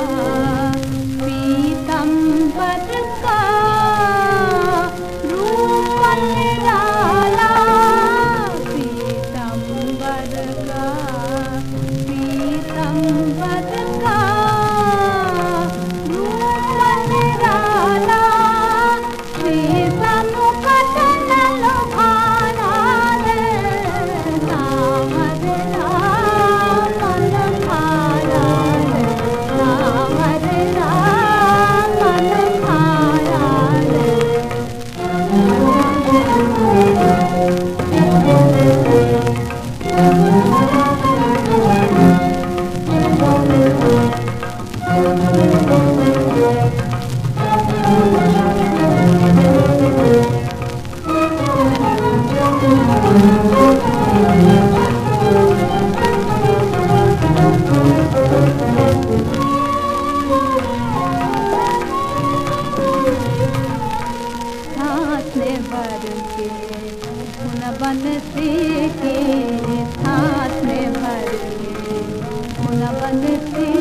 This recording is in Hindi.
Oh. न बनती के साथ में भर के। न बनती